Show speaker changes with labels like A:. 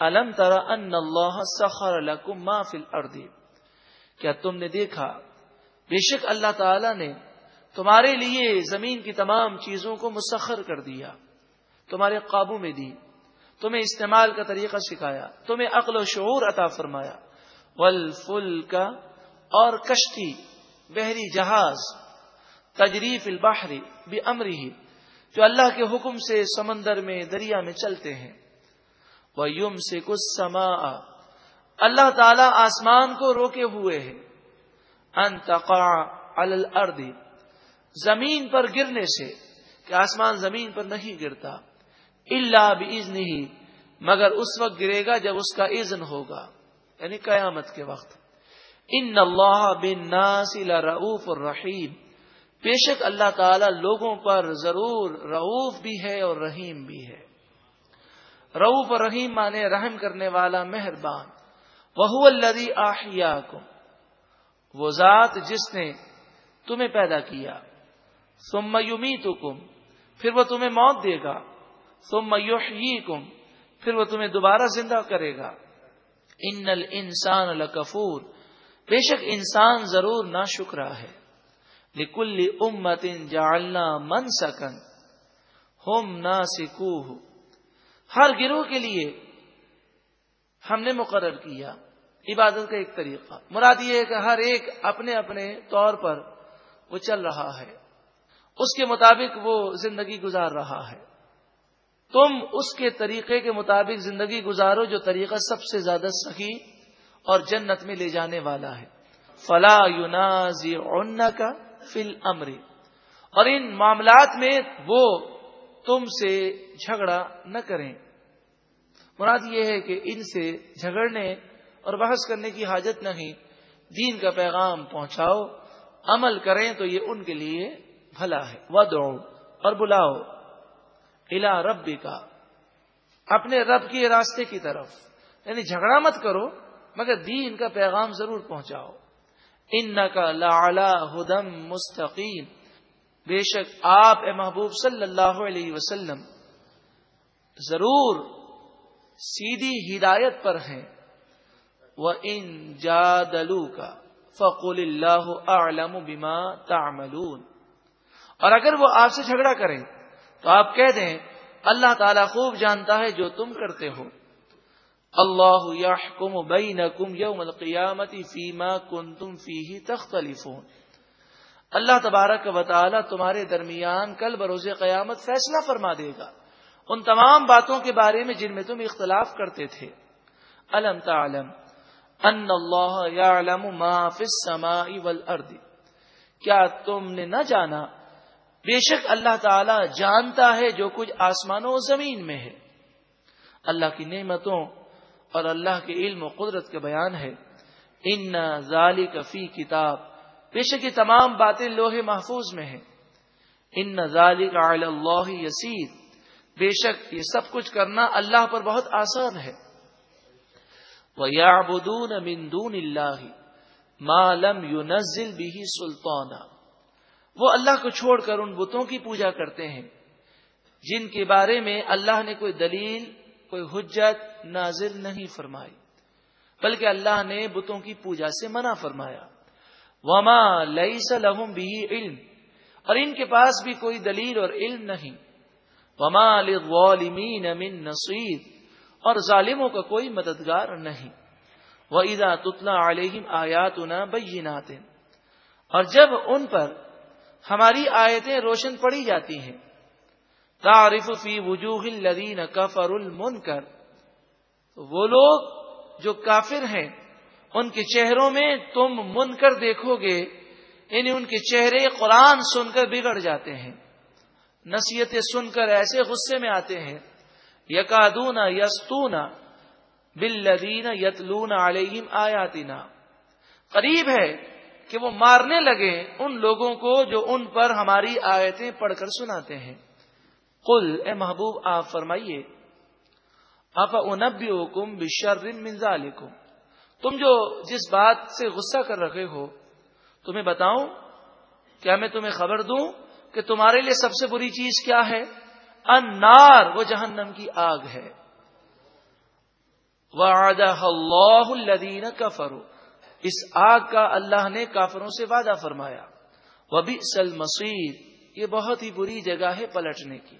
A: الم ترا ان اللہ سخر لکم ما فی الارض کیا تم نے دیکھا؟ بے شک اللہ تعالی نے تمہارے لیے زمین کی تمام چیزوں کو مسخر کر دیا، تمہارے قابو میں دی، تمہیں استعمال کا طریقہ سکھایا، تمہیں عقل و شعور عطا فرمایا۔ ولفل کا اور کشتی، بحری جہاز تجریف الباہری بھی امری جو اللہ کے حکم سے سمندر میں دریا میں چلتے ہیں۔ وہ یوم سے کچھ سما اللہ تعالی آسمان کو روکے ہوئے ہے انتقا الارض زمین پر گرنے سے کہ آسمان زمین پر نہیں گرتا۔ اللہ بھی نہیں مگر اس وقت گرے گا جب اس کا اذن ہوگا۔ یعنی قیامت کے وقت۔ ان اللہ بن ناصل رعوف الرحیم بے شک اللہ تعالی لوگوں پر ضرور رعوف بھی ہے اور رحیم بھی ہے۔ رعوف رحیم مانے رحم کرنے والا مہربان۔ وہ الدی آحیا وہ ذات جس نے تمہیں پیدا کیا۔ سم یومی کم پھر وہ تمہیں موت دے گا۔ سم کم پھر وہ تمہیں دوبارہ زندہ کرے گا۔ ان انسان الکفور بے شک انسان ضرور نہ شکرا ہے۔ لکل امت جالنا من سکن ہوم نہ سکو ہر گروہ کے لیے ہم نے مقرر کیا۔ عبادت کا ایک طریقہ۔ مراد یہ ہے کہ ہر ایک اپنے اپنے طور پر وہ چل رہا ہے۔ اس کے مطابق وہ زندگی گزار رہا ہے۔ تم اس کے طریقے کے مطابق زندگی گزارو جو طریقہ سب سے زیادہ صحیح اور جنت میں لے جانے والا ہے۔ فلا یونازی کا فل امری اور ان معاملات میں وہ تم سے جھگڑا نہ کریں۔ مراد یہ ہے کہ ان سے جھگڑنے اور بحث کرنے کی حاجت نہیں دین کا پیغام پہنچاؤ۔ عمل کریں تو یہ ان کے لیے بھلا ہے۔ وہ اور بلاؤ۔ الا رب کا اپنے رب کے راستے کی طرف۔ یعنی جھگڑا مت کرو، مگر دین کا پیغام ضرور پہنچاؤ۔ ان کا لا ہدم مستقیم۔ بے شک آپ اے محبوب صلی اللہ علیہ وسلم ضرور سیدھی ہدایت پر ہیں۔ وہ ان جادلو کا فقول اللہ عالم بیما تعملون۔ اور اگر وہ آپ سے جھگڑا کریں تو آپ کہہ دیں، اللہ تعالیٰ خوب جانتا ہے جو تم کرتے ہو۔ اللہ یحکم بینکم یوم القیامت فیما کنتم فیہ تختلفون۔ اللہ تبارک و تعالی تمہارے درمیان کل بروز قیامت فیصلہ فرما دے گا۔ ان تمام باتوں کے بارے میں جن میں تم اختلاف کرتے تھے۔ علم تعلم ان اللہ ما فی السماء والارض۔ کیا تم نے نہ جانا؟ بے شک اللہ تعالی جانتا ہے جو کچھ آسمانوں و زمین میں ہے۔ اللہ کی نعمتوں اور اللہ کے علم و قدرت کا بیان ہے۔ ان ظالی فی کتاب۔ بے شک یہ تمام باتیں لوہے محفوظ میں ہیں۔ ان ظالی کا اللہ یسیر بے شک یہ سب کچھ کرنا اللہ پر بہت آسان ہے۔ وہ یا بدون مندون اللہ مالم یو نزل بھی سلطانہ وہ اللہ کو چھوڑ کر ان بتوں کی پوجا کرتے ہیں۔ جن کے بارے میں اللہ نے کوئی دلیل، کوئی حجت نازل نہیں فرمائی، بلکہ اللہ نے بتوں کی پوجا سے منع فرمایا۔ وما لئی لہم بھی علم۔ اور ان کے پاس بھی کوئی دلیل اور علم نہیں۔ وما للظالمین من نصیر اور ظالموں کا کوئی مددگار نہیں۔ وہ ادا تتلا علیہم آیات بینات اور جب ان پر ہماری آیتیں روشن پڑی جاتی ہیں تعارف فی وجوہ الذین کفر المنکر۔ وہ لوگ جو کافر ہیں ان کے چہروں میں تم من کر دیکھو گے یعنی ان کے چہرے قرآن سن کر بگڑ جاتے ہیں۔ نصیحتیں سن کر ایسے غصے میں آتے ہیں۔ یقادون یستون بلدین یتلون علیہم آیاتنا۔ قریب ہے کہ وہ مارنے لگے ان لوگوں کو جو ان پر ہماری آیتیں پڑھ کر سناتے ہیں۔ قل، اے محبوب، آپ فرمائیے آپ انبی حکم بشر منظا تم جو جس بات سے غصہ کر رکھے ہو، تمہیں بتاؤں، کیا میں تمہیں خبر دوں کہ تمہارے لیے سب سے بری چیز کیا ہے؟ انار وہ جہنم کی آگ ہے۔ اللہ الدین کفرو اس آگ کا اللہ نے کافروں سے وعدہ فرمایا۔ وہ بھی سل یہ بہت ہی بری جگہ ہے پلٹنے کی۔